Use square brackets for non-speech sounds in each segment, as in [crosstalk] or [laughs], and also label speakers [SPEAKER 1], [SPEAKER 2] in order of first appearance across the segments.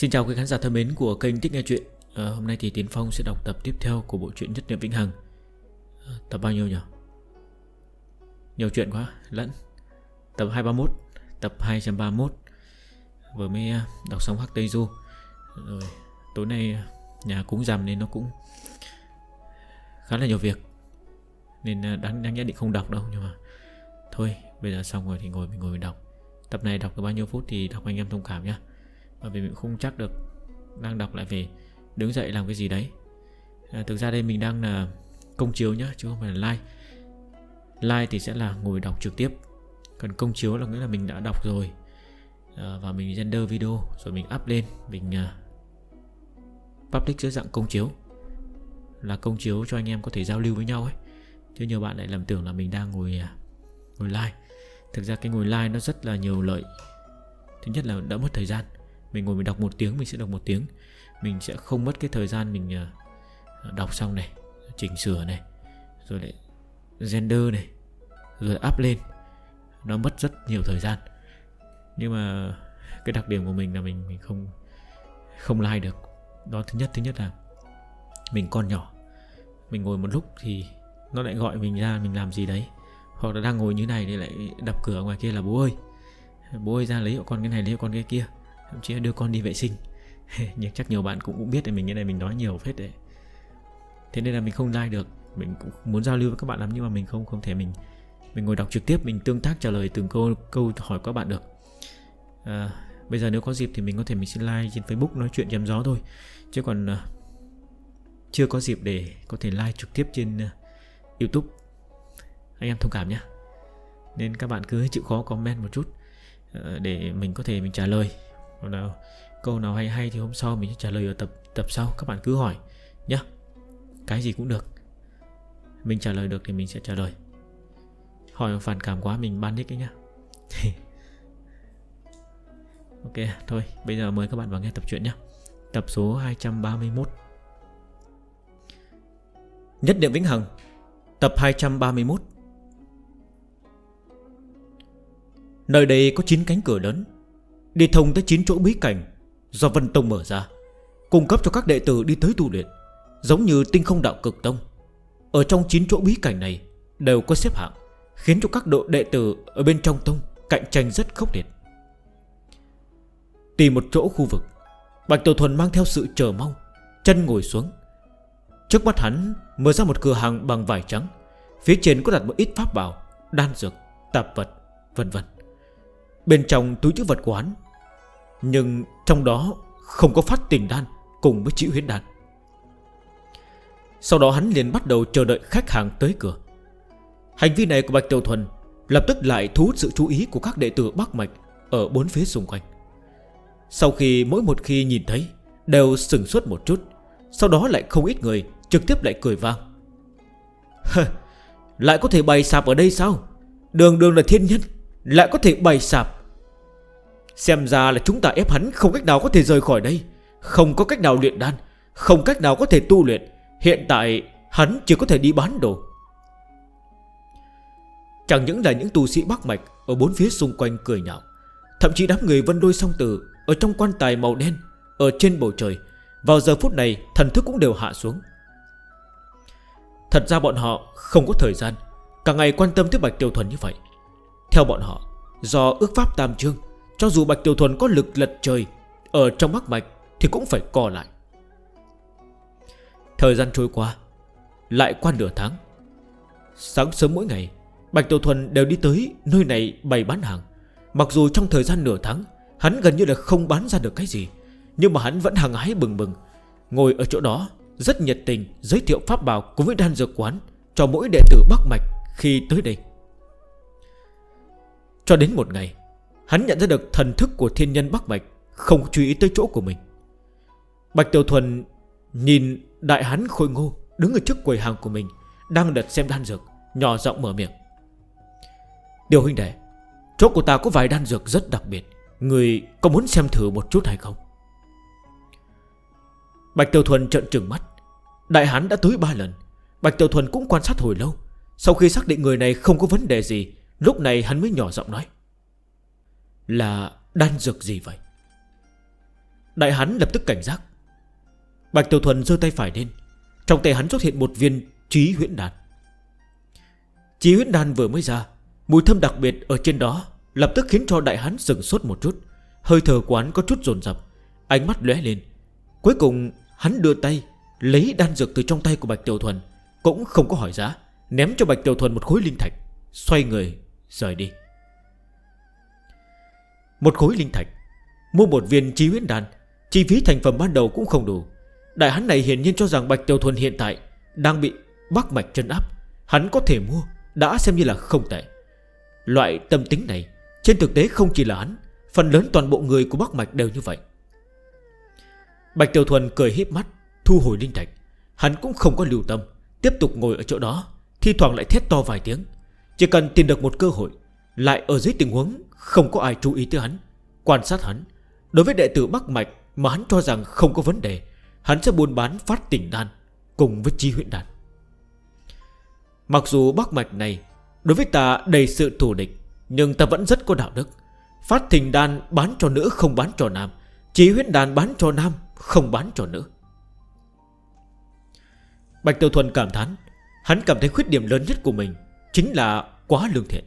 [SPEAKER 1] Xin chào quý khán giả thân mến của kênh Thích Nghe Chuyện. À, Hôm nay thì Tiến Phong sẽ đọc tập tiếp theo của bộ truyện Nhất Niệm Vĩnh Hằng. Ờ, tập bao nhiêu nhỉ? Nhiều chuyện quá, lẫn. Tập 231, tập 231 Vừa mới ờ, đọc xong Hắc Tây Du. Rồi tối nay nhà cũng rằm nên nó cũng khá là nhiều việc. Nên đáng, đáng nhất định không đọc đâu nhưng mà Thôi bây giờ xong rồi thì ngồi mình ngồi mình đọc. Tập này đọc được bao nhiêu phút thì đọc anh em thông cảm nhé bởi vì mình không chắc được Đang đọc lại về đứng dậy làm cái gì đấy. À, Thực ra đây mình đang là công chiếu nhá Chứ không phải là like. like thì sẽ là ngồi đọc trực tiếp. Còn công chiếu là nghĩa là mình đã đọc rồi. À, Và mình render video Rồi mình up lên Mình à, public dưới dạng công chiếu. Là công chiếu cho anh em có thể giao lưu với nhau ấy. Chứ nhiều bạn lại lầm tưởng là mình đang ngồi à, ngồi like. Thực ra cái ngồi like nó rất là nhiều lợi. Thứ nhất là đỡ mất thời gian mình ngồi mình đọc một tiếng, mình sẽ đọc một tiếng. Mình sẽ không mất cái thời gian mình à, đọc xong này, chỉnh sửa này, rồi lại gender này, rồi up lên. Nó mất rất nhiều thời gian. Nhưng mà cái đặc điểm của mình là mình mình không không like được. Đó, thứ nhất thứ nhất là mình còn nhỏ. Mình ngồi một lúc thì nó lại gọi mình ra mình làm gì đấy. Hoặc là đang ngồi như này thì lại đập cửa ngoài kia là, bố ơi bố ơi ra lấy con cái này, lấy con cái kia thậm chí là đưa con đi vệ sinh. [laughs] Nhưng chắc nhiều bạn cũng cũng biết là mình như này mình nói nhiều phết đấy. Thế nên là mình không like được. Mình cũng muốn giao lưu với các bạn lắm nhưng mà mình không không thể mình mình ngồi đọc trực tiếp mình tương tác trả lời từng câu câu hỏi các bạn được. À, bây giờ nếu có dịp thì mình có thể mình xin like trên facebook nói chuyện chém gió thôi. Chứ còn uh, chưa có dịp để có thể like trực tiếp trên uh, youtube. Anh em thông cảm nhé nên các bạn cứ chịu khó comment một chút uh, để mình có thể mình trả lời hoặc là câu nào hay hay thì hôm sau mình sẽ trả lời ở tập tập sau, các bạn cứ hỏi nhé cái gì cũng được. Mình trả lời được thì mình sẽ trả lời. Hỏi phản cảm quá mình ban nick ấy nhá. [laughs] Ok, thôi, bây giờ mời các bạn vào nghe tập truyện nhé tập số 231 Nhất niệm vĩnh hằng, Tập 231 Nơi đây có 9 cánh cửa lớn. Đi thông tới 9 chỗ bí cảnh Do Vân Tông mở ra Cung cấp cho các đệ tử đi tới tu luyện Giống như tinh không đạo cực tông. Ở trong 9 chỗ bí cảnh này Đều có xếp hạng Khiến cho các độ đệ tử ở bên trong tông Cạnh tranh rất khốc liệt. Tìm một chỗ khu vực Bạch Tổ Thuần mang theo sự chờ mong Chân ngồi xuống. Trước mắt hắn mở ra một cửa hàng bằng vải trắng Phía trên có đặt một ít pháp bảo Đan dược, tạp vật, vân vân. Bên trong túi chữ vật của hắn. Nhưng trong đó không có phát tình đan Cùng với chữ huyết đan. Sau đó hắn liền bắt đầu chờ đợi khách hàng tới cửa. Hành vi này của Bạch Tiểu Thuần Lập tức lại thu hút sự chú ý của các đệ tử Bắc Mạch Ở bốn phía xung quanh. Sau khi mỗi một khi nhìn thấy, Đều sửng suốt một chút, Sau đó lại không ít người Trực tiếp lại cười vang. [laughs] Lại có thể bày sạp ở đây sao? Đường đường là thiên nhất lại có thể bày sạp. Xem ra là chúng ta ép hắn không cách nào có thể rời khỏi đây. Không có cách nào luyện đan, Không cách nào có thể tu luyện. Hiện tại, hắn chỉ có thể đi bán đồ. Chẳng những là những tu sĩ bắc mạch Ở bốn phía xung quanh cười nhạo, Thậm chí đám người vân đôi song tử Ở trong quan tài màu đen, Ở trên bầu trời, Vào giờ phút này thần thức cũng đều hạ xuống. Thật ra bọn họ không có thời gian, Cả ngày quan tâm tới Bạch Tiêu Thuần như vậy. Theo bọn họ, Do ước pháp tam trương Cho dù Bạch Tiểu Thuần có lực lật trời, Ở trong mắc mạch thì cũng phải co lại. Thời gian trôi qua, Lại qua nửa tháng. Sáng sớm mỗi ngày, Bạch Tiểu Thuần đều đi tới nơi này bày bán hàng. Mặc dù trong thời gian nửa tháng, Hắn gần như là không bán ra được cái gì, Nhưng mà hắn vẫn hàng hái bừng bừng. Ngồi ở chỗ đó, rất nhiệt tình Giới thiệu pháp bảo cùng với đan dược quán Cho mỗi đệ tử Bắc Mạch khi tới đây. Cho đến một ngày, Hắn nhận ra được thần thức của thiên nhân Bắc Bạch Không chú ý tới chỗ của mình. Bạch Tiểu Thuần Nhìn đại hắn khôi ngô Đứng ở trước quầy hàng của mình, Đang đợt xem đan dược, Nhỏ giọng mở miệng. Điều huynh đệ, Chỗ của ta có vài đan dược rất đặc biệt, Người có muốn xem thử một chút hay không? Bạch Tiểu Thuần trợn trừng mắt. Đại hán đã tới 3 lần. Bạch Tiểu Thuần cũng quan sát hồi lâu. Sau khi xác định người này không có vấn đề gì Lúc này hắn mới nhỏ giọng nói, Là đan dược gì vậy? Đại hắn lập tức cảnh giác. Bạch Tiểu Thuần giơ tay phải lên, Trong tay hắn xuất hiện một viên trí huyễn đàn Trí huyễn đàn vừa mới ra, Mùi thơm đặc biệt ở trên đó Lập tức khiến cho đại hắn sừng sốt một chút, Hơi thở quán có chút dồn dập, Ánh mắt lóe lên. Cuối cùng, hắn đưa tay Lấy đan dược từ trong tay của Bạch Tiểu Thuần, Cũng không có hỏi giá, Ném cho Bạch Tiểu Thuần một khối linh thạch, Xoay người rời đi. Một khối linh thạch, Mua một viên chi huyết đan, Chi phí thành phẩm ban đầu cũng không đủ. Đại hắn này hiển nhiên cho rằng Bạch Tiêu Thuần hiện tại Đang bị bắc mạch chân áp. Hắn có thể mua, Đã xem như là không tệ. Loại tâm tính này, Trên thực tế không chỉ là hắn, Phần lớn toàn bộ người của bắc mạch đều như vậy. Bạch tiêu Thuần cười híp mắt, Thu hồi linh thạch. Hắn cũng không có lưu tâm, Tiếp tục ngồi ở chỗ đó, thi thoảng lại thét to vài tiếng. Chỉ cần tìm được một cơ hội, Lại ở dưới tình huống không có ai chú ý tới hắn, Quan sát hắn, Đối với đệ tử Bắc Mạch mà hắn cho rằng không có vấn đề, Hắn sẽ buôn bán phát tỉnh đan Cùng với chi huyện đan. Mặc dù Bắc Mạch này Đối với ta đầy sự thù địch, Nhưng ta vẫn rất có đạo đức. Phát thỉnh đan bán cho nữ không bán cho nam Chí huyết đàn bán cho nam Không bán cho nữ. Bạch Tiêu Thuần cảm thán, Hắn cảm thấy khuyết điểm lớn nhất của mình Chính là quá lương thiện.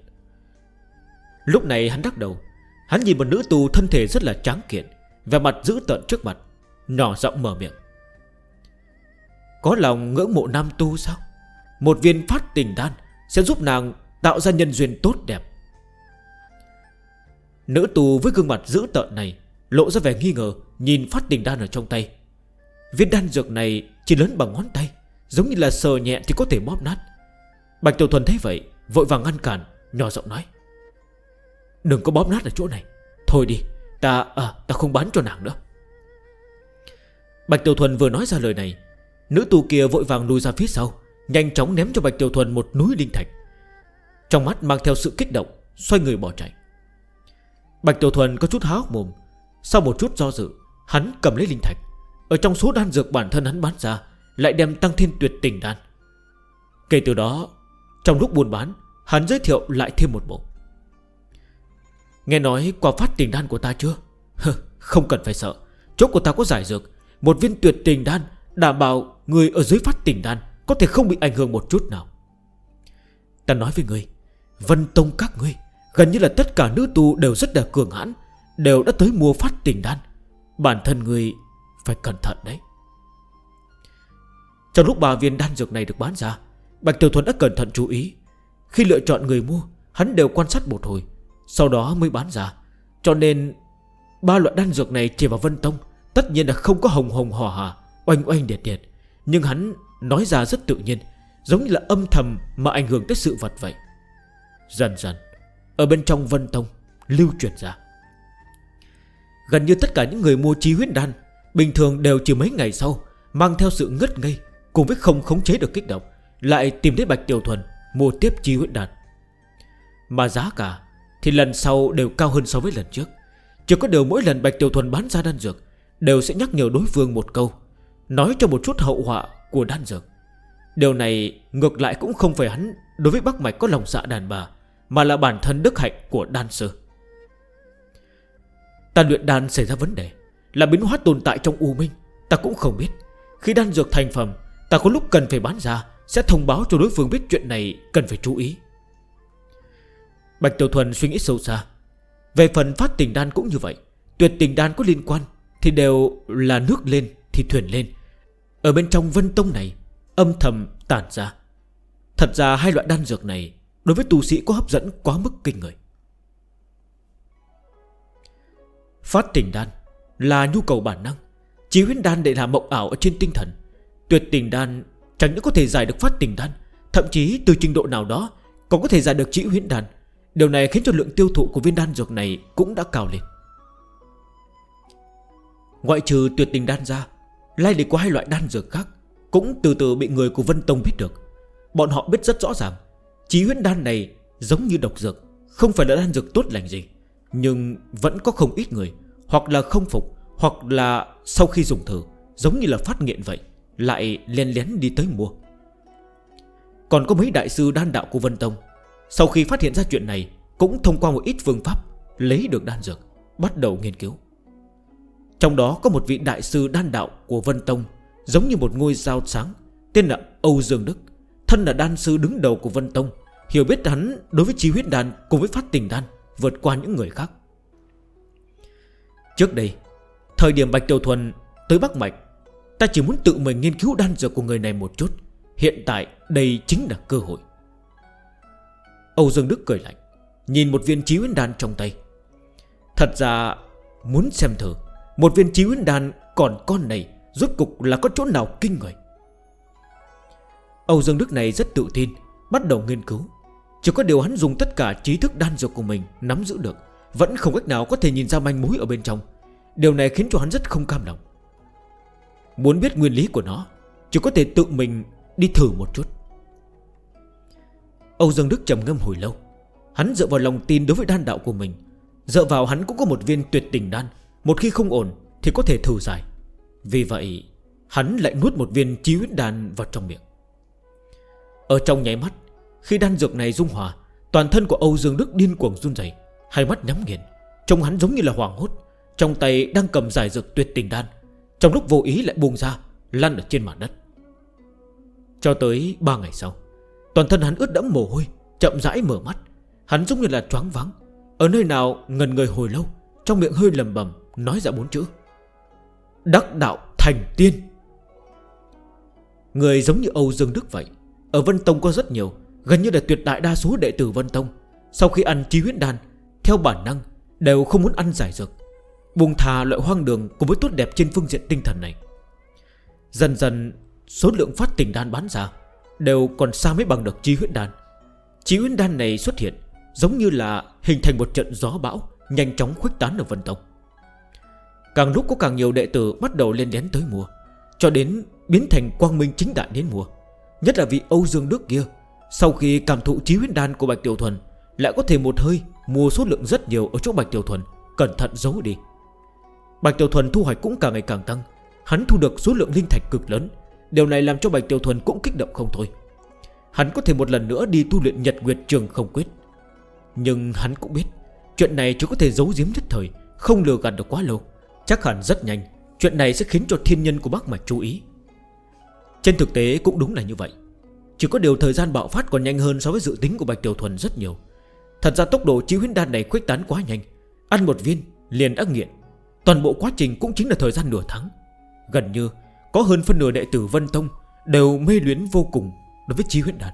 [SPEAKER 1] Lúc này hắn đắc đầu, Hắn nhìn một nữ tù thân thể rất là tráng kiện Và mặt giữ tận trước mặt, nhỏ giọng mở miệng. Có lòng ngưỡng mộ nam tu sao? Một viên phát tình đan Sẽ giúp nàng tạo ra nhân duyên tốt đẹp. Nữ tù với gương mặt giữ tợn này Lộ ra vẻ nghi ngờ, Nhìn phát tình đan ở trong tay. Viên đan dược này chỉ lớn bằng ngón tay, Giống như là sờ nhẹ thì có thể bóp nát. Bạch Tiểu Thuần thấy vậy Vội vàng ngăn cản Nhỏ giọng nói. Đừng có bóp nát ở chỗ này. Thôi đi Ta à, ta không bán cho nàng nữa. Bạch Tiểu Thuần vừa nói ra lời này Nữ tù kia vội vàng lùi ra phía sau Nhanh chóng ném cho Bạch Tiểu Thuần một núi linh thạch. Trong mắt mang theo sự kích động Xoay người bỏ chạy. Bạch Tiểu Thuần có chút há hốc mồm. Sau một chút do dự Hắn cầm lấy linh thạch. Ở trong số đan dược bản thân hắn bán ra Lại đem tăng thiên tuyệt tình đan. Kể từ đó trong lúc buôn bán, Hắn giới thiệu lại thêm một bộ. Nghe nói qua phát tình đan của ta chưa? Không cần phải sợ. Chỗ của ta có giải dược. Một viên tuyệt tình đan Đảm bảo người ở dưới phát tình đan Có thể không bị ảnh hưởng một chút nào. Ta nói với người Vân Tông các ngươi, Gần như là tất cả nữ tu đều rất là cường hãn, Đều đã tới mua phát tình đan. Bản thân người phải cẩn thận đấy. Trong lúc bà viên đan dược này được bán ra Bạch Tiểu Thuần đã cẩn thận chú ý. Khi lựa chọn người mua, Hắn đều quan sát một hồi, Sau đó mới bán ra. Cho nên, Ba loại đan dược này chỉ vào Vân Tông, Tất nhiên là không có hồng hồng hò hà Oanh oanh điệt điệt. Nhưng hắn nói ra rất tự nhiên, Giống như là âm thầm mà ảnh hưởng tới sự vật vậy. Dần dần, Ở bên trong Vân Tông, Lưu truyền ra. Gần như tất cả những người mua chi huyết đan, Bình thường đều chỉ mấy ngày sau, Mang theo sự ngất ngây Cùng với không khống chế được kích động. Lại tìm đến Bạch Tiểu Thuần, Mua tiếp chi huyết đàn Mà giá cả thì lần sau đều cao hơn so với lần trước. Chỉ có điều mỗi lần Bạch Tiểu Thuần bán ra đan dược, Đều sẽ nhắc nhở đối phương một câu, Nói cho một chút hậu họa của đan dược. Điều này ngược lại cũng không phải hắn Đối với Bắc Mạch có lòng dạ đàn bà, Mà là bản thân đức hạnh của đan sư. Ta luyện đan xảy ra vấn đề, Là biến hóa tồn tại trong U Minh, Ta cũng không biết. Khi đan dược thành phẩm, Ta có lúc cần phải bán ra sẽ thông báo cho đối phương biết chuyện này Cần phải chú ý. Bạch Tiểu Thuần suy nghĩ sâu xa. Về phần phát tình đan cũng như vậy, Tuyệt tình đan có liên quan Thì đều là nước lên thì thuyền lên. Ở bên trong vân tông này, Âm thầm tản ra. Thật ra hai loại đan dược này Đối với tù sĩ có hấp dẫn quá mức kinh người. Phát tình đan là nhu cầu bản năng. Chí huyến đan để làm mộng ảo ở trên tinh thần, Tuyệt tình đan Chẳng những có thể giải được phát tình đan. Thậm chí từ trình độ nào đó, Còn có thể giải được chỉ huyễn đan. Điều này khiến cho lượng tiêu thụ của viên đan dược này Cũng đã cao lên. Ngoại trừ tuyệt tình đan ra, Lai lịch của hai loại đan dược khác Cũng từ từ bị người của Vân Tông biết được. Bọn họ biết rất rõ ràng Chí huyễn đan này giống như độc dược, Không phải là đan dược tốt lành gì, Nhưng vẫn có không ít người, Hoặc là không phục, Hoặc là sau khi dùng thử, Giống như là phát nghiện vậy. Lại len lén đi tới mua. Còn có mấy đại sư đan đạo của Vân Tông, Sau khi phát hiện ra chuyện này, Cũng thông qua một ít phương pháp Lấy được đan dược, Bắt đầu nghiên cứu. Trong đó có một vị đại sư đan đạo của Vân Tông, Giống như một ngôi sao sáng, Tên là Âu Dương Đức, Thân là đan sư đứng đầu của Vân Tông, Hiểu biết hắn đối với chi huyết đan Cùng với phát tình đan Vượt qua những người khác. Trước đây, Thời điểm Bạch Tiểu Thuần tới Bắc Mạch Ta chỉ muốn tự mình nghiên cứu đan dược của người này một chút. Hiện tại, đây chính là cơ hội. Âu Dương Đức cười lạnh, Nhìn một viên trí huyến đan trong tay. Thật ra, muốn xem thử, Một viên trí huyến đan còn con này, Rốt cục là có chỗ nào kinh người? Âu Dương Đức này rất tự tin, Bắt đầu nghiên cứu. Chỉ có điều hắn dùng tất cả trí thức đan dược của mình Nắm giữ được, Vẫn không cách nào có thể nhìn ra manh mối ở bên trong. Điều này khiến cho hắn rất không cam lòng. Muốn biết nguyên lý của nó, Chỉ có thể tự mình đi thử một chút. Âu Dương Đức trầm ngâm hồi lâu. Hắn dựa vào lòng tin đối với đan đạo của mình. Dựa vào hắn cũng có một viên tuyệt tình đan. Một khi không ổn thì có thể thử dài. Vì vậy, Hắn lại nuốt một viên chí huyết đan vào trong miệng. Ở trong nháy mắt, Khi đan dược này dung hòa, Toàn thân của Âu Dương Đức điên cuồng run dày Hai mắt nhắm nghiền. Trông hắn giống như là hoàng hốt, Trong tay đang cầm giải dược tuyệt tình đan. Trong lúc vô ý lại buông ra, Lăn ở trên mặt đất. Cho tới 3 ngày sau, Toàn thân hắn ướt đẫm mồ hôi, Chậm rãi mở mắt. Hắn giống như là choáng vắng Ở nơi nào ngần người hồi lâu, Trong miệng hơi lầm bầm, Nói ra bốn chữ. Đắc đạo thành tiên. Người giống như Âu Dương Đức vậy, Ở Vân Tông có rất nhiều, Gần như là tuyệt đại đa số đệ tử Vân Tông. Sau khi ăn chi huyết đan, Theo bản năng, đều không muốn ăn giải dược. Buông thà loại hoang đường cùng với tốt đẹp trên phương diện tinh thần này. Dần dần, số lượng phát tình đan bán ra Đều còn xa mới bằng được trí huyết đan. Trí huyết đan này xuất hiện Giống như là hình thành một trận gió bão Nhanh chóng khuếch tán ở Vân tộc. Càng lúc có càng nhiều đệ tử bắt đầu lên đến tới mùa, Cho đến biến thành quang minh chính đại đến mùa. Nhất là vị Âu Dương Đức kia, Sau khi cảm thụ trí huyết đan của Bạch Tiểu Thuần, Lại có thể một hơi mua số lượng rất nhiều ở chỗ Bạch Tiểu Thuần, Cẩn thận giấu đi. Bạch Tiểu Thuần thu hoạch cũng càng ngày càng tăng. Hắn thu được số lượng linh thạch cực lớn. Điều này làm cho Bạch Tiểu Thuần cũng kích động không thôi. Hắn có thể một lần nữa đi tu luyện Nhật Nguyệt Trường không quyết. Nhưng hắn cũng biết, Chuyện này chỉ có thể giấu giếm nhất thời, Không lừa gạt được quá lâu. Chắc hẳn rất nhanh, Chuyện này sẽ khiến cho thiên nhân của bác mà chú ý. Trên thực tế cũng đúng là như vậy. Chỉ có điều thời gian bạo phát còn nhanh hơn So với dự tính của Bạch Tiểu Thuần rất nhiều. Thật ra tốc độ chi huyến đan này khuếch tán quá nhanh. Ăn một viên, liền đã nghiện. Toàn bộ quá trình cũng chính là thời gian nửa tháng. Gần như, có hơn phân nửa đệ tử Vân Tông Đều mê luyến vô cùng Đối với trí huyết đàn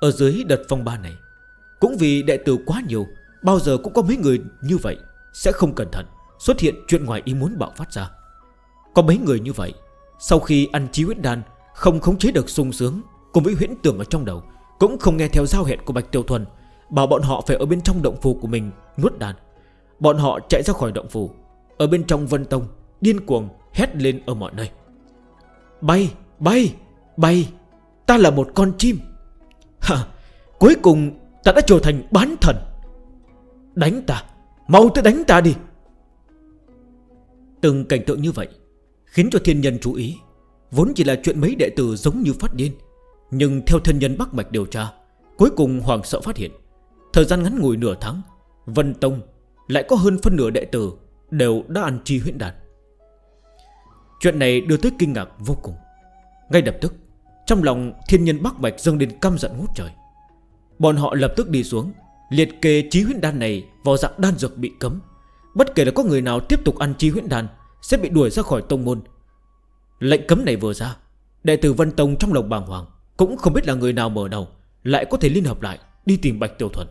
[SPEAKER 1] Ở dưới đợt phong ba này, Cũng vì đệ tử quá nhiều, Bao giờ cũng có mấy người như vậy Sẽ không cẩn thận Xuất hiện chuyện ngoài ý muốn bạo phát ra. Có mấy người như vậy, Sau khi ăn trí huyết đàn Không khống chế được sung sướng Cùng với huyễn tưởng ở trong đầu, Cũng không nghe theo giao hẹn của Bạch Tiêu Thuần, Bảo bọn họ phải ở bên trong động phù của mình Nuốt đàn Bọn họ chạy ra khỏi động phủ. Ở bên trong Vân Tông Điên cuồng hét lên ở mọi nơi. Bay, bay, bay Ta là một con chim. Ha cuối cùng ta đã trở thành bán thần. Đánh ta, mau tới đánh ta đi. Từng cảnh tượng như vậy Khiến cho thiên nhân chú ý. Vốn chỉ là chuyện mấy đệ tử giống như phát điên Nhưng theo thiên nhân Bắc Mạch điều tra Cuối cùng Hoàng sợ phát hiện. Thời gian ngắn ngủi nửa tháng Vân Tông lại có hơn phân nửa đệ tử Đều đã ăn chi huyện đàn. Chuyện này đưa tới kinh ngạc vô cùng. Ngay lập tức, Trong lòng thiên nhân Bắc Bạch dâng đến căm giận ngút trời. Bọn họ lập tức đi xuống, Liệt kê trí huyễn đan này vào dạng đan dược bị cấm. Bất kể là có người nào tiếp tục ăn trí huyễn đan, Sẽ bị đuổi ra khỏi tông môn. Lệnh cấm này vừa ra, Đệ tử Vân Tông trong lòng bàng hoàng, Cũng không biết là người nào mở đầu, Lại có thể liên hợp lại đi tìm Bạch Tiểu Thuần.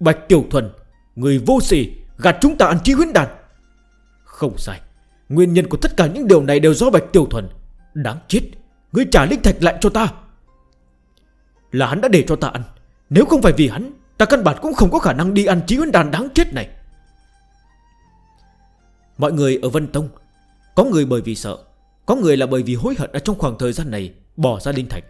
[SPEAKER 1] Bạch Tiểu Thuần Người vô sỉ gạt chúng ta ăn trí huyến đàn. Không sai, Nguyên nhân của tất cả những điều này đều do Bạch Tiểu Thuần. Đáng chết Ngươi trả linh thạch lại cho ta. Là hắn đã để cho ta ăn, Nếu không phải vì hắn, Ta căn bản cũng không có khả năng đi ăn trí huyến đàn đáng chết này. Mọi người ở Vân Tông, Có người bởi vì sợ, Có người là bởi vì hối hận ở trong khoảng thời gian này Bỏ ra linh thạch.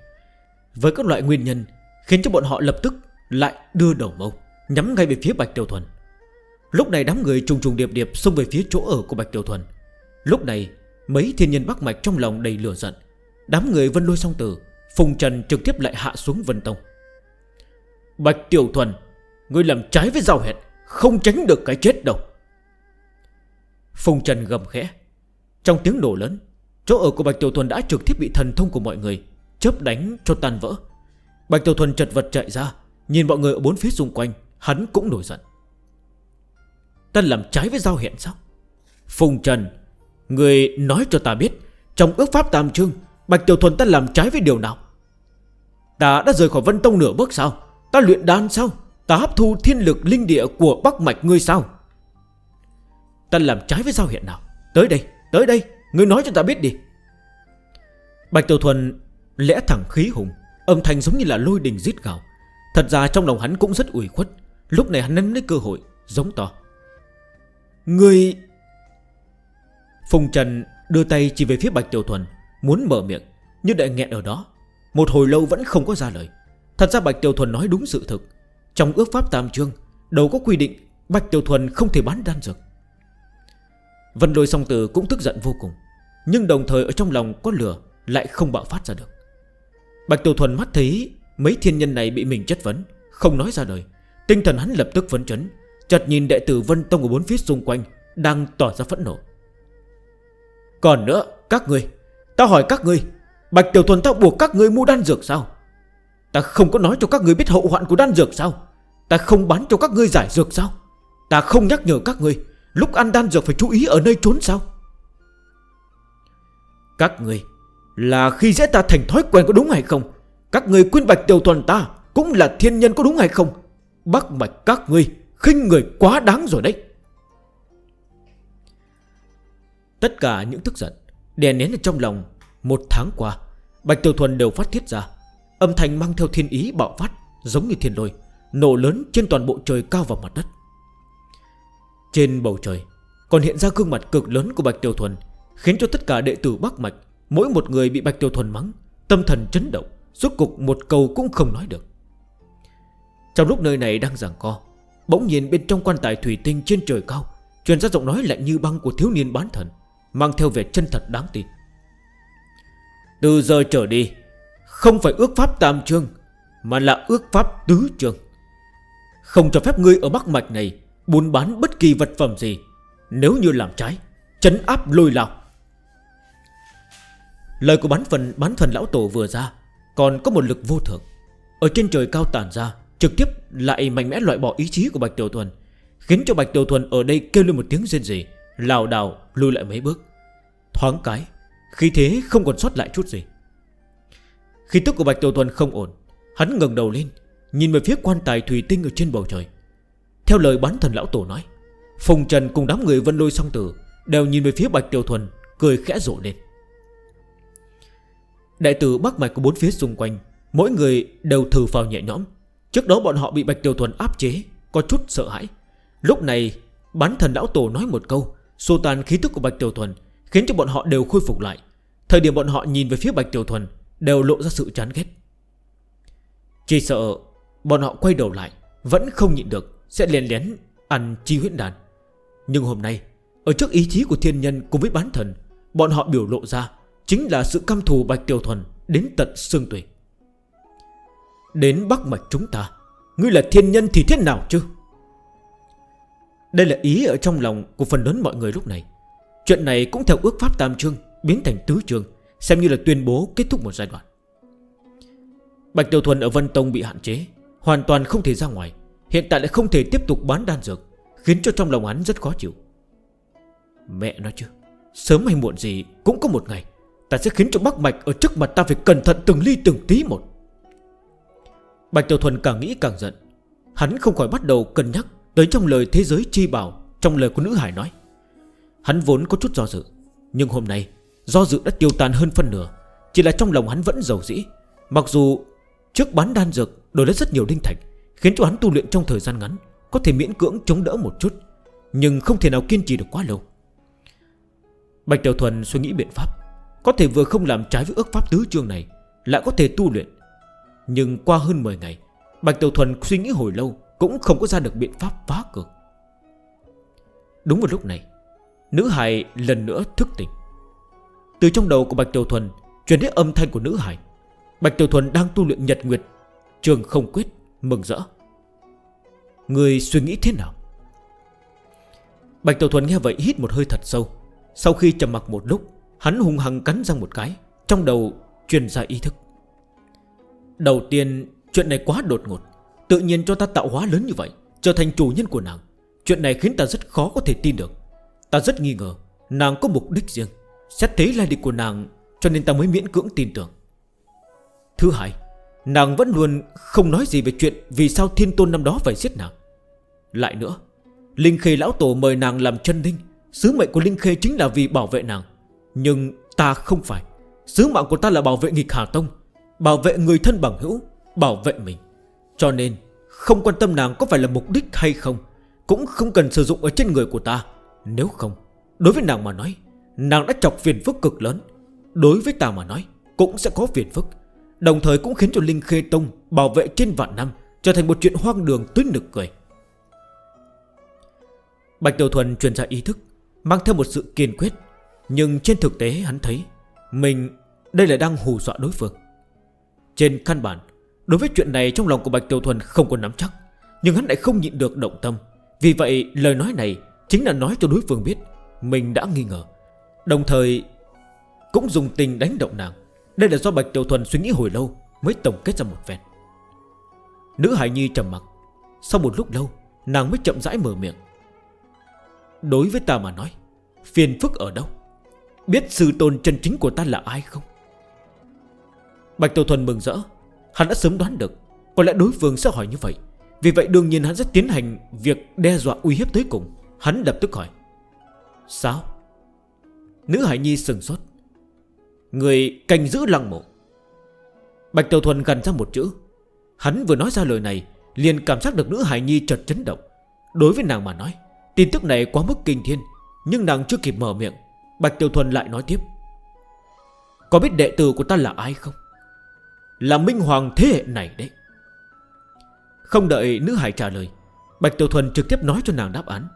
[SPEAKER 1] Với các loại nguyên nhân, Khiến cho bọn họ lập tức lại đưa đầu mâu, Nhắm ngay về phía Bạch Tiểu Thuần. Lúc này đám người trùng trùng điệp điệp xông về phía chỗ ở của Bạch Tiểu Thuần. Lúc này, mấy thiên nhân bắc mạch trong lòng đầy lửa giận. Đám người vân lôi song tử, Phùng Trần trực tiếp lại hạ xuống Vân Tông. Bạch Tiểu Thuần người làm trái với giao hẹn, Không tránh được cái chết đâu. Phùng Trần gầm khẽ. Trong tiếng nổ lớn, Chỗ ở của Bạch Tiểu Thuần đã trực tiếp bị thần thông của mọi người Chớp đánh cho tan vỡ. Bạch Tiểu Thuần chật vật chạy ra, Nhìn mọi người ở bốn phía xung quanh, Hắn cũng nổi giận. Ta làm trái với giao hẹn sao? Phùng Trần Người nói cho ta biết Trong ước pháp tam trương Bạch Tiểu Thuần ta làm trái với điều nào? Ta đã rời khỏi Vân Tông nửa bước sao? Ta luyện đan sao? Ta hấp thu thiên lực linh địa của Bắc Mạch ngươi sao? Ta làm trái với giao hẹn nào? Tới đây, tới đây Ngươi nói cho ta biết đi. Bạch Tiểu Thuần lẽ thẳng khí hùng Âm thanh giống như là lôi đình giết gào. Thật ra trong lòng hắn cũng rất ủi khuất. Lúc này hắn nắm lấy cơ hội Giống to người Phùng Trần đưa tay chỉ về phía Bạch Tiểu Thuần, Muốn mở miệng, Nhưng đại nghẹn ở đó. Một hồi lâu vẫn không có ra lời. Thật ra Bạch Tiểu Thuần nói đúng sự thực. Trong ước pháp tam trương Đầu có quy định Bạch Tiểu Thuần không thể bán đan dược. Vân Lôi song tử cũng tức giận vô cùng, Nhưng đồng thời ở trong lòng có lửa Lại không bạo phát ra được. Bạch Tiểu Thuần mắt thấy Mấy thiên nhân này bị mình chất vấn, Không nói ra lời, Tinh thần hắn lập tức vấn chấn Chợt nhìn đệ tử Vân Tông ở bốn phía xung quanh, Đang tỏ ra phẫn nộ. Còn nữa, các người ta hỏi các người Bạch Tiểu Thuần ta buộc các người mua đan dược sao? Ta không có nói cho các người biết hậu hoạn của đan dược sao? Ta không bán cho các người giải dược sao? Ta không nhắc nhở các ngươi, Lúc ăn đan dược phải chú ý ở nơi trốn sao? Các ngươi, Là khi dễ ta thành thói quen có đúng hay không? Các ngươi quyên bạch tiểu thuần ta Cũng là thiên nhân có đúng hay không? Bác mạch các ngươi khinh người quá đáng rồi đấy. Tất cả những tức giận Đè nén ở trong lòng, Một tháng qua, Bạch Tiểu Thuần đều phát thiết ra. Âm thanh mang theo thiên ý bạo phát, Giống như thiên lôi, Nổ lớn trên toàn bộ trời cao vào mặt đất. Trên bầu trời, Còn hiện ra gương mặt cực lớn của Bạch Tiểu Thuần, Khiến cho tất cả đệ tử Bắc Mạch, Mỗi một người bị Bạch Tiểu Thuần mắng, Tâm thần chấn động Suốt cục một câu cũng không nói được. Trong lúc nơi này đang giảng co Bỗng nhiên bên trong quan tài thủy tinh trên trời cao, Truyền ra giọng nói lạnh như băng của thiếu niên bán thần, Mang theo vẻ chân thật đáng tin. Từ giờ trở đi, Không phải ước pháp tam chương Mà là ước pháp tứ chương Không cho phép ngươi ở Bắc Mạch này Buôn bán bất kỳ vật phẩm gì, Nếu như làm trái, Chấn áp lôi lạc Lời của bán phần, bán thần lão tổ vừa ra, Còn có một lực vô thường Ở trên trời cao tàn ra Trực tiếp lại mạnh mẽ loại bỏ ý chí của Bạch Tiểu Thuần, Khiến cho Bạch Tiểu Thuần ở đây kêu lên một tiếng rên rỉ, lảo đảo lùi lại mấy bước. Thoáng cái Khi thế không còn sót lại chút gì. Khi tức của Bạch Tiểu Thuần không ổn, Hắn ngẩng đầu lên, Nhìn về phía quan tài thủy tinh ở trên bầu trời. Theo lời bán thần lão tổ nói, Phùng Trần cùng đám người vân lôi song tử Đều nhìn về phía Bạch Tiểu Thuần, Cười khẽ rộ lên. Đại tử bác mạch của bốn phía xung quanh, Mỗi người đều thử vào nhẹ nhõm Trước đó bọn họ bị Bạch Tiểu Thuần áp chế, Có chút sợ hãi. Lúc này, bán thần lão tổ nói một câu, Xô toàn khí tức của Bạch Tiểu Thuần, Khiến cho bọn họ đều khôi phục lại. Thời điểm bọn họ nhìn về phía Bạch Tiểu Thuần, Đều lộ ra sự chán ghét. Chỉ sợ bọn họ quay đầu lại, Vẫn không nhịn được, Sẽ liền lén ăn chi huyết đàn. Nhưng hôm nay, Ở trước ý chí của thiên nhân cùng với bán thần, Bọn họ biểu lộ ra Chính là sự căm thù Bạch Tiểu Thuần Đến tận xương tuyệt Đến Bắc Mạch chúng ta. Ngươi là thiên nhân thì thế nào chứ? Đây là ý ở trong lòng Của phần lớn mọi người lúc này. Chuyện này cũng theo ước pháp tam chương, Biến thành tứ chương, Xem như là tuyên bố kết thúc một giai đoạn. Bạch Tiểu Thuần ở Vân Tông bị hạn chế, Hoàn toàn không thể ra ngoài. Hiện tại lại không thể tiếp tục bán đan dược, Khiến cho trong lòng hắn rất khó chịu. Mẹ nói chứ, Sớm hay muộn gì cũng có một ngày, Ta sẽ khiến cho bác mạch ở trước mặt ta phải cẩn thận từng ly từng tí một. Bạch Tiểu Thuần càng nghĩ càng giận. Hắn không khỏi bắt đầu cân nhắc Tới trong lời thế giới chi bảo, Trong lời của nữ hải nói. Hắn vốn có chút do dự, Nhưng hôm nay, do dự đã tiêu tan hơn phân nửa. Chỉ là trong lòng hắn vẫn giàu dĩ. Mặc dù trước bán đan dược Đổi lấy rất nhiều đinh thạch, Khiến cho hắn tu luyện trong thời gian ngắn Có thể miễn cưỡng chống đỡ một chút, Nhưng không thể nào kiên trì được quá lâu. Bạch Tiểu Thuần suy nghĩ biện pháp, Có thể vừa không làm trái với ước pháp tứ chương này, Lại có thể tu luyện nhưng qua hơn 10 ngày, Bạch Tiểu Thuần suy nghĩ hồi lâu Cũng không có ra được biện pháp phá cực Đúng vào lúc này, Nữ hài lần nữa thức tỉnh. Từ trong đầu của Bạch Tiểu Thuần Chuyển đến âm thanh của nữ hài. Bạch Tiểu Thuần đang tu luyện nhật nguyệt, Trường không quyết, mừng rỡ. Người suy nghĩ thế nào? Bạch Tiểu Thuần nghe vậy hít một hơi thật sâu. Sau khi trầm mặc một lúc, Hắn hung hăng cắn răng một cái, Trong đầu truyền ra ý thức. Đầu tiên, chuyện này quá đột ngột. Tự nhiên cho ta tạo hóa lớn như vậy, Trở thành chủ nhân của nàng. Chuyện này khiến ta rất khó có thể tin được. Ta rất nghi ngờ, Nàng có mục đích riêng, Xét thấy lai lịch của nàng, Cho nên ta mới miễn cưỡng tin tưởng. Thứ hai, Nàng vẫn luôn không nói gì về chuyện Vì sao thiên tôn năm đó phải giết nàng. Lại nữa, Linh khê lão tổ mời nàng làm chân linh, Sứ mệnh của Linh khê chính là vì bảo vệ nàng. Nhưng ta không phải. Sứ mạng của ta là bảo vệ nghịch Hà Tông Bảo vệ người thân bằng hữu, Bảo vệ mình. Cho nên, không quan tâm nàng có phải là mục đích hay không, Cũng không cần sử dụng ở trên người của ta. Nếu không, Đối với nàng mà nói, Nàng đã chọc phiền phức cực lớn. Đối với ta mà nói, Cũng sẽ có phiền phức. Đồng thời cũng khiến cho Linh Khê Tông Bảo vệ trên vạn năm Trở thành một chuyện hoang đường tuyến nực cười. Bạch tiểu Thuần truyền ra ý thức, Mang theo một sự kiên quyết. Nhưng trên thực tế hắn thấy, Mình đây là đang hù dọa đối phương. Trên khăn bản Đối với chuyện này trong lòng của Bạch tiểu Thuần không có nắm chắc, Nhưng hắn lại không nhịn được động tâm. Vì vậy, lời nói này Chính là nói cho đối phương biết Mình đã nghi ngờ. Đồng thời, cũng dùng tình đánh động nàng. Đây là do Bạch Tiểu Thuần suy nghĩ hồi lâu Mới tổng kết ra một ven Nữ Hải Nhi trầm mặt Sau một lúc lâu, nàng mới chậm rãi mở miệng. Đối với ta mà nói, Phiền phức ở đâu? Biết sư tôn chân chính của ta là ai không? Bạch Tiểu Thuần mừng rỡ. Hắn đã sớm đoán được, Có lẽ đối phương sẽ hỏi như vậy. Vì vậy đương nhiên hắn sẽ tiến hành việc đe dọa uy hiếp tới cùng. Hắn đập tức hỏi, Sao? Nữ Hải Nhi sừng sốt, Người canh giữ lăng mộ. Bạch Tiểu Thuần gần ra một chữ. Hắn vừa nói ra lời này, Liền cảm giác được nữ Hải Nhi chợt chấn động. Đối với nàng mà nói, Tin tức này quá mức kinh thiên, Nhưng nàng chưa kịp mở miệng. Bạch Tiểu Thuần lại nói tiếp, Có biết đệ tử của ta là ai không? Là Minh Hoàng thế hệ này đấy. Không đợi nữ hải trả lời, Bạch Tiểu Thuần trực tiếp nói cho nàng đáp án.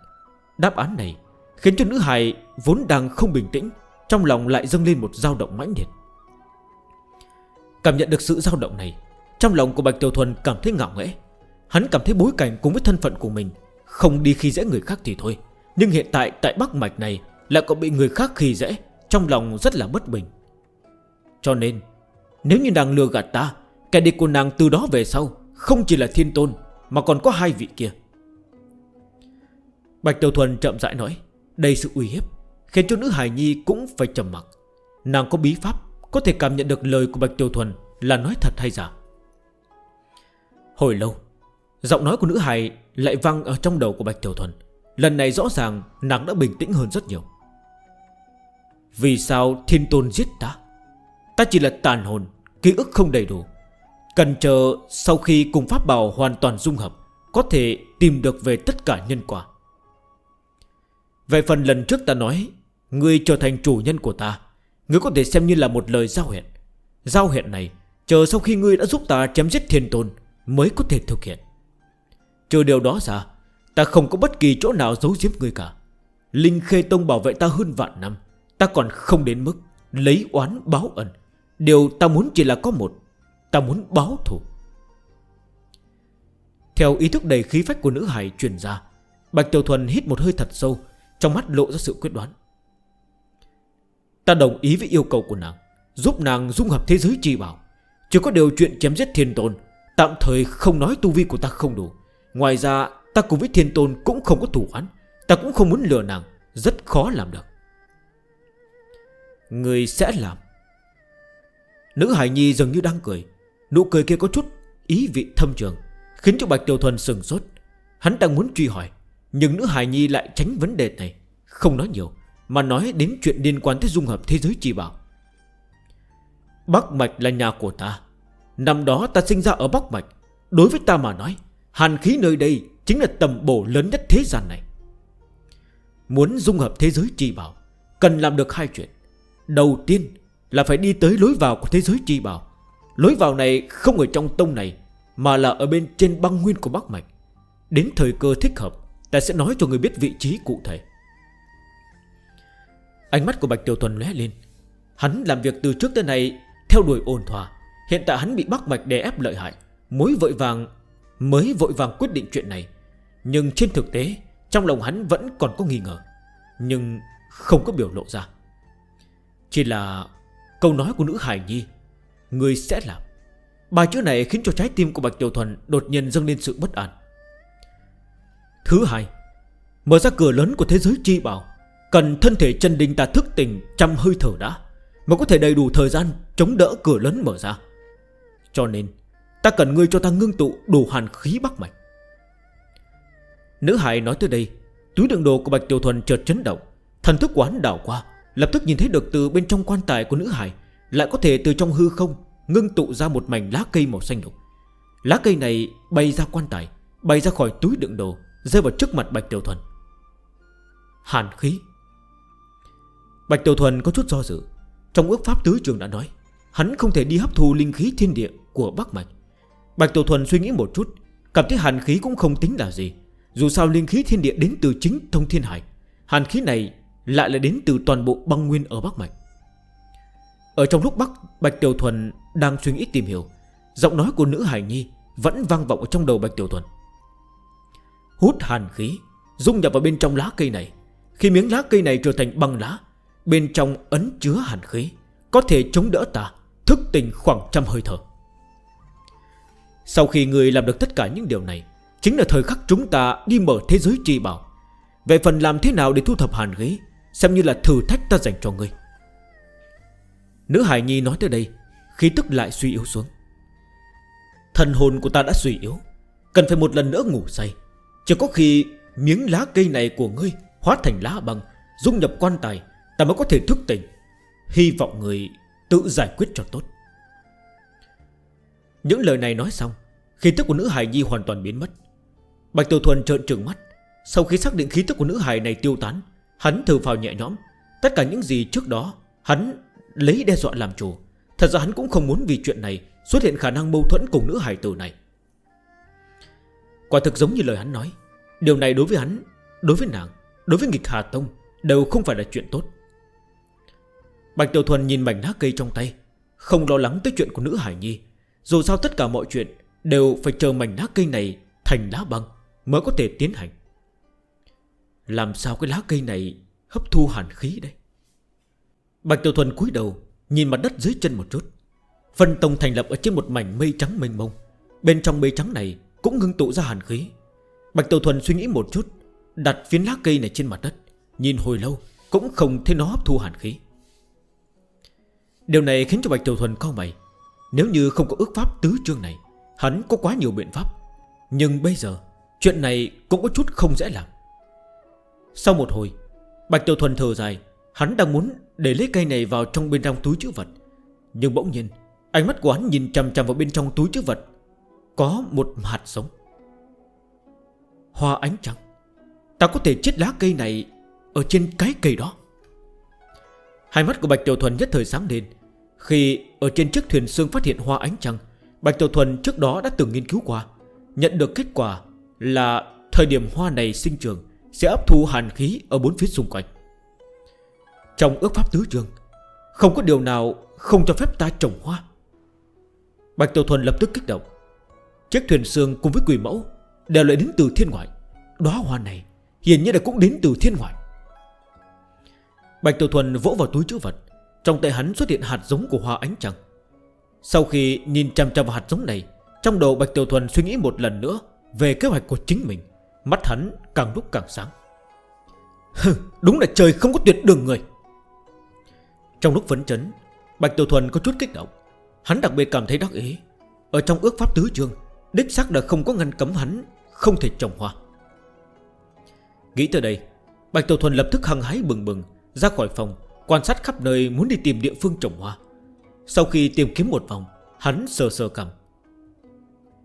[SPEAKER 1] Đáp án này Khiến cho nữ hài vốn đang không bình tĩnh, Trong lòng lại dâng lên một dao động mãnh liệt. Cảm nhận được sự dao động này, Trong lòng của Bạch Tiểu Thuần cảm thấy ngạo nghẽ Hắn cảm thấy bối cảnh cùng với thân phận của mình Không đi khi dễ người khác thì thôi. Nhưng hiện tại tại Bắc Mạch này Lại còn bị người khác khi dễ, Trong lòng rất là bất bình. Cho nên nếu như nàng lừa gạt ta, Kẻ địch của nàng từ đó về sau Không chỉ là thiên tôn, Mà còn có hai vị kia. Bạch Tiểu Thuần chậm rãi nói, Đây sự uy hiếp Khiến cho nữ Hải Nhi cũng phải trầm mặt Nàng có bí pháp, Có thể cảm nhận được lời của Bạch Tiểu Thuần Là nói thật hay giả? Hồi lâu, Giọng nói của nữ hài lại văng ở trong đầu của Bạch Tiểu Thuần. Lần này rõ ràng nàng đã bình tĩnh hơn rất nhiều. Vì sao thiên tôn giết ta? Ta chỉ là tàn hồn, Ký ức không đầy đủ. Cần chờ sau khi cùng pháp bào hoàn toàn dung hợp, Có thể tìm được về tất cả nhân quả. Về phần lần trước ta nói, Ngươi trở thành chủ nhân của ta, Ngươi có thể xem như là một lời giao hẹn. Giao hẹn này, Chờ sau khi ngươi đã giúp ta chém giết thiên tôn, Mới có thể thực hiện. Trừ điều đó ra, Ta không có bất kỳ chỗ nào giấu giếm ngươi cả. Linh Khê Tông bảo vệ ta hơn vạn năm, Ta còn không đến mức Lấy oán báo ẩn Điều ta muốn chỉ là có một, Ta muốn báo thù. Theo ý thức đầy khí phách của nữ hải truyền ra, Bạch Tiểu Thuần hít một hơi thật sâu, Trong mắt lộ ra sự quyết đoán. Ta đồng ý với yêu cầu của nàng, Giúp nàng dung hợp thế giới chi bảo. Chỉ có điều chuyện chém giết thiên tôn, Tạm thời không nói tu vi của ta không đủ. Ngoài ra, ta cùng với thiên tôn cũng không có thủ án Ta cũng không muốn lừa nàng, Rất khó làm được. Người sẽ làm. Nữ Hải Nhi dường như đang cười. Nụ cười kia có chút ý vị thâm trường, Khiến cho Bạch Tiểu Thuần sừng sốt. Hắn đang muốn truy hỏi, Nhưng nữ Hải Nhi lại tránh vấn đề này. Không nói nhiều, Mà nói đến chuyện liên quan tới dung hợp thế giới chi bảo. Bắc Mạch là nhà của ta. Năm đó ta sinh ra ở Bắc Mạch. Đối với ta mà nói, Hàn khí nơi đây chính là tầm bổ lớn nhất thế gian này. Muốn dung hợp thế giới chi bảo, Cần làm được hai chuyện. Đầu tiên là phải đi tới lối vào của thế giới chi bảo. Lối vào này không ở trong tông này, Mà là ở bên trên băng nguyên của Bắc Mạch. Đến thời cơ thích hợp, Ta sẽ nói cho người biết vị trí cụ thể. Ánh mắt của Bạch Tiểu Thuần lé lên. Hắn làm việc từ trước tới nay Theo đuổi ổn thỏa. Hiện tại hắn bị Bắc Mạch đè ép lợi hại. Mới vội vàng, Mới vội vàng quyết định chuyện này. Nhưng trên thực tế, Trong lòng hắn vẫn còn có nghi ngờ, Nhưng không có biểu lộ ra. Chỉ là Câu nói của nữ Hải Nhi Người sẽ làm. Bài chữ này khiến cho trái tim của Bạch Tiểu Thuần Đột nhiên dâng lên sự bất an. Thứ hai, Mở ra cửa lớn của thế giới chi bảo, Cần thân thể chân đình ta thức tình trăm hơi thở đã, Mà có thể đầy đủ thời gian chống đỡ cửa lớn mở ra. Cho nên, Ta cần ngươi cho ta ngưng tụ đủ hàn khí bắc mạch. Nữ hải nói tới đây, Túi đường đồ của Bạch Tiểu Thuần chợt chấn động, Thần thức quán đảo qua Lập tức nhìn thấy được từ bên trong quan tài của nữ hải, Lại có thể từ trong hư không Ngưng tụ ra một mảnh lá cây màu xanh lục Lá cây này bay ra quan tài, Bay ra khỏi túi đựng đồ, Rơi vào trước mặt Bạch Tiểu Thuần. Hàn khí. Bạch Tiểu Thuần có chút do dự. Trong ước pháp tứ trường đã nói, Hắn không thể đi hấp thu linh khí thiên địa của Bắc Mạch. Bạch Tiểu Thuần suy nghĩ một chút, Cảm thấy hàn khí cũng không tính là gì. Dù sao linh khí thiên địa đến từ chính thông thiên hải, Hàn khí này lại là đến từ toàn bộ băng nguyên ở Bắc Mạch. Ở trong lúc Bắc Bạch Tiểu Thuần đang suy nghĩ tìm hiểu, Giọng nói của nữ Hải Nhi Vẫn vang vọng ở trong đầu Bạch Tiểu Thuần. Hút hàn khí, Dung nhập vào bên trong lá cây này. Khi miếng lá cây này trở thành băng lá, Bên trong ấn chứa hàn khí, Có thể chống đỡ ta, Thức tình khoảng trăm hơi thở. Sau khi người làm được tất cả những điều này, Chính là thời khắc chúng ta đi mở thế giới trì bảo. Về phần làm thế nào để thu thập hàn khí Xem như là thử thách ta dành cho ngươi. Nữ Hải Nhi nói tới đây, Khí tức lại suy yếu xuống. Thần hồn của ta đã suy yếu, Cần phải một lần nữa ngủ say. Chỉ có khi miếng lá cây này của ngươi Hóa thành lá bằng Dung nhập quan tài, Ta mới có thể thức tỉnh. Hy vọng người tự giải quyết cho tốt. Những lời này nói xong, Khí tức của nữ hài nhi hoàn toàn biến mất. Bạch Tiểu Thuần trợn trừng mắt. Sau khi xác định khí tức của nữ hài này tiêu tán Hắn thử vào nhẹ nhõm. Tất cả những gì trước đó, Hắn lấy đe dọa làm chủ. Thật ra hắn cũng không muốn vì chuyện này Xuất hiện khả năng mâu thuẫn cùng nữ hải tử này. Quả thực giống như lời hắn nói, Điều này đối với hắn, Đối với nàng, Đối với nghịch Hà Tông Đều không phải là chuyện tốt. Bạch Tiểu Thuần nhìn mảnh lá cây trong tay, Không lo lắng tới chuyện của nữ Hải Nhi. Dù sao tất cả mọi chuyện Đều phải chờ mảnh lá cây này thành lá băng Mới có thể tiến hành. Làm sao cái lá cây này hấp thu hàn khí đây? Bạch Tiểu Thuần cúi đầu, Nhìn mặt đất dưới chân một chút. Phân tông thành lập ở trên một mảnh mây trắng mênh mông. Bên trong mây trắng này cũng ngưng tụ ra hàn khí. Bạch Tiểu Thuần suy nghĩ một chút, Đặt phiến lá cây này trên mặt đất, Nhìn hồi lâu cũng không thấy nó hấp thu hàn khí. Điều này khiến cho Bạch Tiểu Thuần co mày. Nếu như không có ước pháp tứ chương này, Hắn có quá nhiều biện pháp. Nhưng bây giờ, Chuyện này cũng có chút không dễ làm. Sau một hồi, Bạch Tiểu Thuần thở dài. Hắn đang muốn để lấy cây này vào trong bên trong túi chữ vật. Nhưng bỗng nhiên, Ánh mắt của hắn nhìn chầm chầm vào bên trong túi chữ vật. Có một hạt sống. Hoa ánh trắng Ta có thể chết lá cây này Ở trên cái cây đó. Hai mắt của Bạch Tiểu Thuần nhất thời sáng lên. Khi ở trên chiếc thuyền xương phát hiện hoa ánh trăng, Bạch Tiểu Thuần trước đó đã từng nghiên cứu qua, Nhận được kết quả là Thời điểm hoa này sinh trưởng. Sẽ hấp thu hàn khí ở bốn phía xung quanh. Trong ước pháp tứ trường Không có điều nào không cho phép ta trồng hoa. Bạch Tiểu Thuần lập tức kích động. Chiếc thuyền xương cùng với quỷ mẫu Đều lại đến từ thiên ngoại. Đóa hoa này hiển nhiên là cũng đến từ thiên ngoại. Bạch Tiểu Thuần vỗ vào túi chữ vật. Trong tay hắn xuất hiện hạt giống của hoa ánh trăng. Sau khi nhìn chăm chăm vào hạt giống này, Trong đầu Bạch Tiểu Thuần suy nghĩ một lần nữa Về kế hoạch của chính mình. Mắt hắn càng lúc càng sáng. Đúng là trời không có tuyệt đường người. Trong lúc phấn chấn, Bạch Tiểu Thuần có chút kích động. Hắn đặc biệt cảm thấy đắc ý. Ở trong ước pháp tứ chương Đích xác đã không có ngăn cấm hắn, Không thể trồng hoa. Nghĩ tới đây, Bạch Tiểu Thuần lập tức hăng hái bừng bừng, Ra khỏi phòng, Quan sát khắp nơi muốn đi tìm địa phương trồng hoa. Sau khi tìm kiếm một vòng, Hắn sờ sờ cầm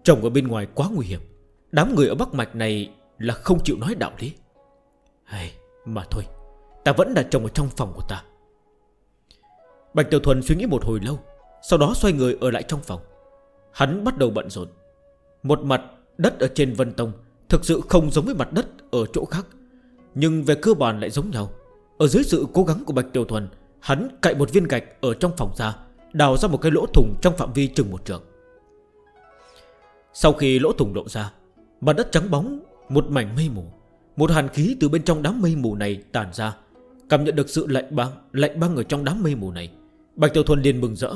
[SPEAKER 1] Trồng ở bên ngoài quá nguy hiểm. Đám người ở Bắc Mạch này là không chịu nói đạo lý. Hay, Mà thôi, Ta vẫn là chồng ở trong phòng của ta. Bạch Tiểu Thuần suy nghĩ một hồi lâu, Sau đó xoay người ở lại trong phòng. Hắn bắt đầu bận rộn. Một mặt, đất ở trên Vân Tông Thực sự không giống với mặt đất ở chỗ khác, Nhưng về cơ bản lại giống nhau. Ở dưới sự cố gắng của Bạch Tiểu Thuần, Hắn cậy một viên gạch ở trong phòng ra, Đào ra một cái lỗ thùng trong phạm vi chừng một trường Sau khi lỗ thùng lộ ra, Mặt đất trắng bóng một mảnh mây mù, Một hàn khí từ bên trong đám mây mù này tản ra. Cảm nhận được sự lạnh băng Lạnh băng ở trong đám mây mù này. Bạch Tiểu Thuần liền mừng rỡ.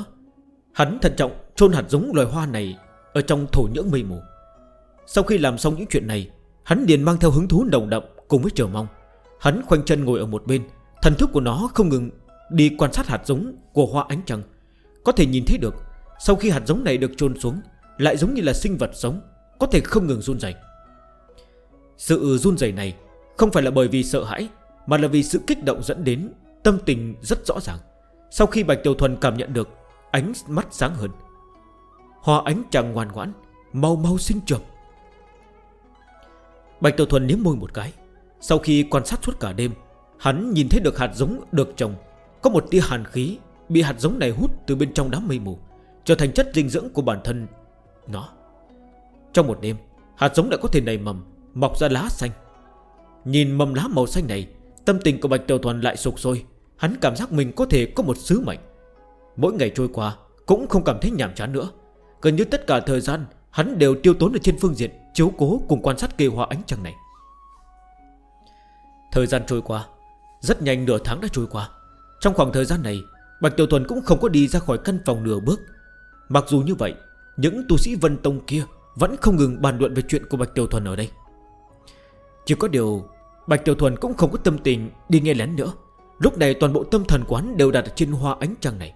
[SPEAKER 1] Hắn thận trọng chôn hạt giống loài hoa này Ở trong thổ nhưỡng mây mù. Sau khi làm xong những chuyện này, Hắn liền mang theo hứng thú nồng đậm cùng với chờ mong. Hắn khoanh chân ngồi ở một bên, Thần thức của nó không ngừng đi quan sát hạt giống của hoa ánh trăng. Có thể nhìn thấy được, Sau khi hạt giống này được chôn xuống, Lại giống như là sinh vật sống, Có thể không ngừng run dày sự run dày này không phải là bởi vì sợ hãi, Mà là vì sự kích động dẫn đến Tâm tình rất rõ ràng. Sau khi Bạch Tiểu Thuần cảm nhận được Ánh mắt sáng hơn, Hoa ánh chàng ngoan ngoãn, Mau mau sinh trưởng. Bạch Tiểu Thuần nếm môi một cái. Sau khi quan sát suốt cả đêm, Hắn nhìn thấy được hạt giống được trồng. Có một tia hàn khí Bị hạt giống này hút từ bên trong đám mây mù, Trở thành chất dinh dưỡng của bản thân Nó. Trong một đêm, Hạt giống đã có thể nảy mầm Mọc ra lá xanh. Nhìn mầm lá màu xanh này, Tâm tình của Bạch Tiểu Thuần lại sụp sôi. Hắn cảm giác mình có thể có một sứ mệnh. Mỗi ngày trôi qua, Cũng không cảm thấy nhàm chán nữa. Gần như tất cả thời gian, Hắn đều tiêu tốn ở trên phương diện Chiếu cố cùng quan sát kỳ hoa ánh trăng này. Thời gian trôi qua, Rất nhanh nửa tháng đã trôi qua. Trong khoảng thời gian này, Bạch Tiểu Thuần cũng không có đi ra khỏi căn phòng nửa bước. Mặc dù như vậy, Những tu sĩ Vân Tông kia Vẫn không ngừng bàn luận về chuyện của Bạch Tiểu Thuần ở đây. Chỉ có điều, Bạch Tiểu Thuần cũng không có tâm tình đi nghe lén nữa. Lúc này toàn bộ tâm thần quán đều đặt trên hoa ánh trăng này.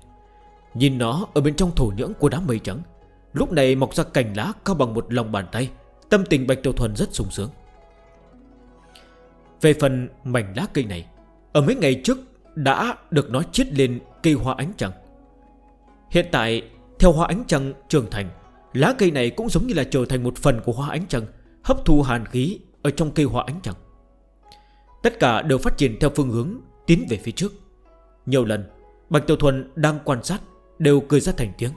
[SPEAKER 1] Nhìn nó ở bên trong thổ nhưỡng của đám mây trắng, Lúc này mọc ra cành lá cao bằng một lòng bàn tay, Tâm tình Bạch Tiểu Thuần rất sung sướng. Về phần mảnh lá cây này, Ở mấy ngày trước đã được nó chết lên cây hoa ánh trăng. Hiện tại, theo hoa ánh trăng trưởng thành, Lá cây này cũng giống như là trở thành một phần của hoa ánh trăng, Hấp thu hàn khí ở trong cây hoa ánh trăng. Tất cả đều phát triển theo phương hướng Tiến về phía trước. Nhiều lần, Bạch Tiểu Thuần đang quan sát Đều cười ra thành tiếng.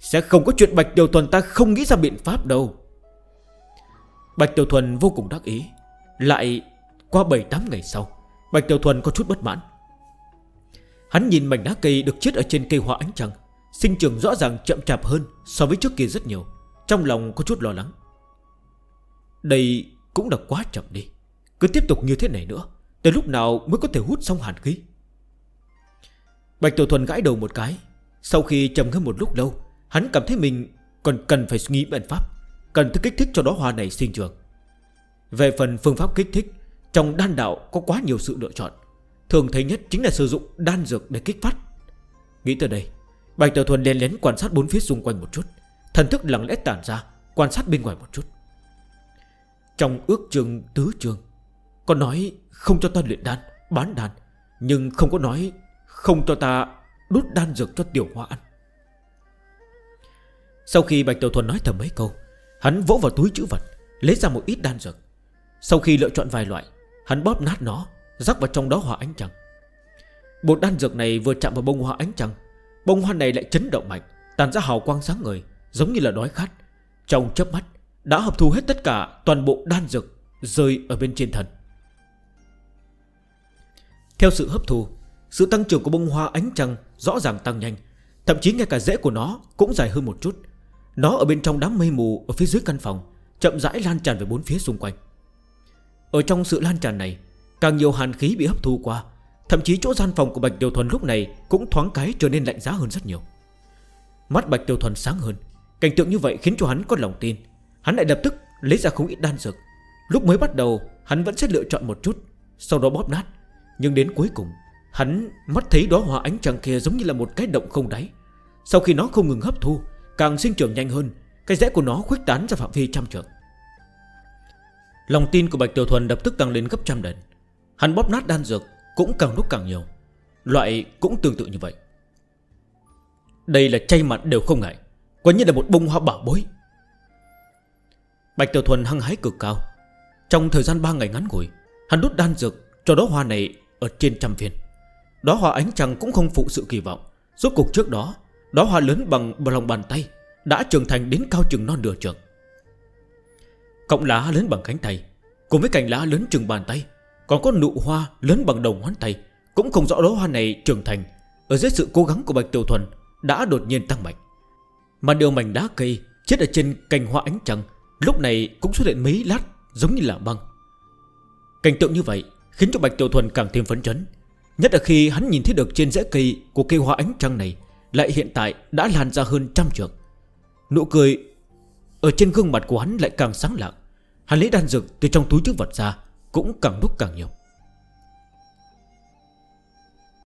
[SPEAKER 1] Sẽ không có chuyện Bạch Tiểu Thuần ta không nghĩ ra biện pháp đâu. Bạch Tiểu Thuần vô cùng đắc ý. Lại qua 7-8 ngày sau, Bạch Tiểu Thuần có chút bất mãn. Hắn nhìn mảnh đá cây được chết ở trên cây hoa ánh trăng, Sinh trưởng rõ ràng chậm chạp hơn so với trước kia rất nhiều, Trong lòng có chút lo lắng. Đây cũng là quá chậm đi. Cứ tiếp tục như thế này nữa, Tới lúc nào mới có thể hút xong hàn khí? Bạch Tiểu Thuần gãi đầu một cái. Sau khi trầm ngâm một lúc lâu, Hắn cảm thấy mình còn cần phải nghĩ biện pháp, Cần thức kích thích cho đó hoa này sinh trường Về phần phương pháp kích thích, Trong đan đạo có quá nhiều sự lựa chọn. Thường thấy nhất chính là sử dụng đan dược để kích phát. Nghĩ tới đây, Bạch Tiểu Thuần lén lén quan sát bốn phía xung quanh một chút, Thần thức lặng lẽ tản ra, Quan sát bên ngoài một chút. Trong ước chương tứ chương Có nói không cho ta luyện đan, Bán đan, Nhưng không có nói không cho ta đút đan dược cho tiểu hoa ăn. Sau khi Bạch Tiểu Thuần nói thầm mấy câu, Hắn vỗ vào túi chữ vật, Lấy ra một ít đan dược. Sau khi lựa chọn vài loại, Hắn bóp nát nó, Rắc vào trong đó hoa ánh trăng. Bột đan dược này vừa chạm vào bông hoa ánh trăng, Bông hoa này lại chấn động mạnh, Tàn ra hào quang sáng ngời, Giống như là đói khát. Trong chớp mắt đã hợp thu hết tất cả toàn bộ đan dược Rơi ở bên trên thần. Theo sự hấp thu, Sự tăng trưởng của bông hoa ánh trăng Rõ ràng tăng nhanh, Thậm chí ngay cả rễ của nó cũng dài hơn một chút. Nó ở bên trong đám mây mù ở phía dưới căn phòng, Chậm rãi lan tràn về bốn phía xung quanh. Ở trong sự lan tràn này, Càng nhiều hàn khí bị hấp thu qua, Thậm chí chỗ gian phòng của Bạch tiêu Thuần lúc này Cũng thoáng cái trở nên lạnh giá hơn rất nhiều. Mắt Bạch Tiêu Thuần sáng hơn, Cảnh tượng như vậy khiến cho hắn có lòng tin. Hắn lại lập tức lấy ra không ít đan dược. Lúc mới bắt đầu, hắn vẫn sẽ lựa chọn một chút, Sau đó bóp nát. Nhưng đến cuối cùng, Hắn mắt thấy đó hòa ánh trăng kia giống như là một cái động không đáy. Sau khi nó không ngừng hấp thu, Càng sinh trưởng nhanh hơn, Cái rẽ của nó khuếch tán ra phạm vi trăm trường Lòng tin của Bạch Tiểu Thuần lập tức tăng lên gấp trăm lần. Hắn bóp nát đan dược Cũng càng lúc càng nhiều. Loại cũng tương tự như vậy. Đây là chay mặt đều không ngại. Quả như là một bông hoa bảo bối. Bạch Tiểu Thuần hăng hái cực cao. Trong thời gian 3 ngày ngắn ngủi, Hắn đút đan dược cho đó hoa này ở trên trăm viên. Đó hoa ánh trăng cũng không phụ sự kỳ vọng. Suốt cuộc trước đó Đó hoa lớn bằng bờ lòng bàn tay Đã trưởng thành đến cao chừng non nửa trường Cộng lá lớn bằng cánh tay, Cùng với cành lá lớn chừng bàn tay, Còn có nụ hoa lớn bằng đầu ngón tay, Cũng không rõ đó hoa này trưởng thành Ở dưới sự cố gắng của Bạch Tiểu Thuần Đã đột nhiên tăng mạnh. Mà điều mảnh đá cây chết ở trên cành hoa ánh trăng Lúc này cũng xuất hiện mấy lát giống như là băng. Cảnh tượng như vậy Khiến cho Bạch Tiểu Thuần càng thêm phấn chấn. Nhất là khi hắn nhìn thấy được trên rễ cây Của cây hoa ánh trăng này, Lại hiện tại đã lan ra hơn trăm trường Nụ cười Ở trên gương mặt của hắn lại càng sáng lạng. Hắn lấy đan dược từ trong túi trước vật ra, Cũng càng lúc càng nhiều.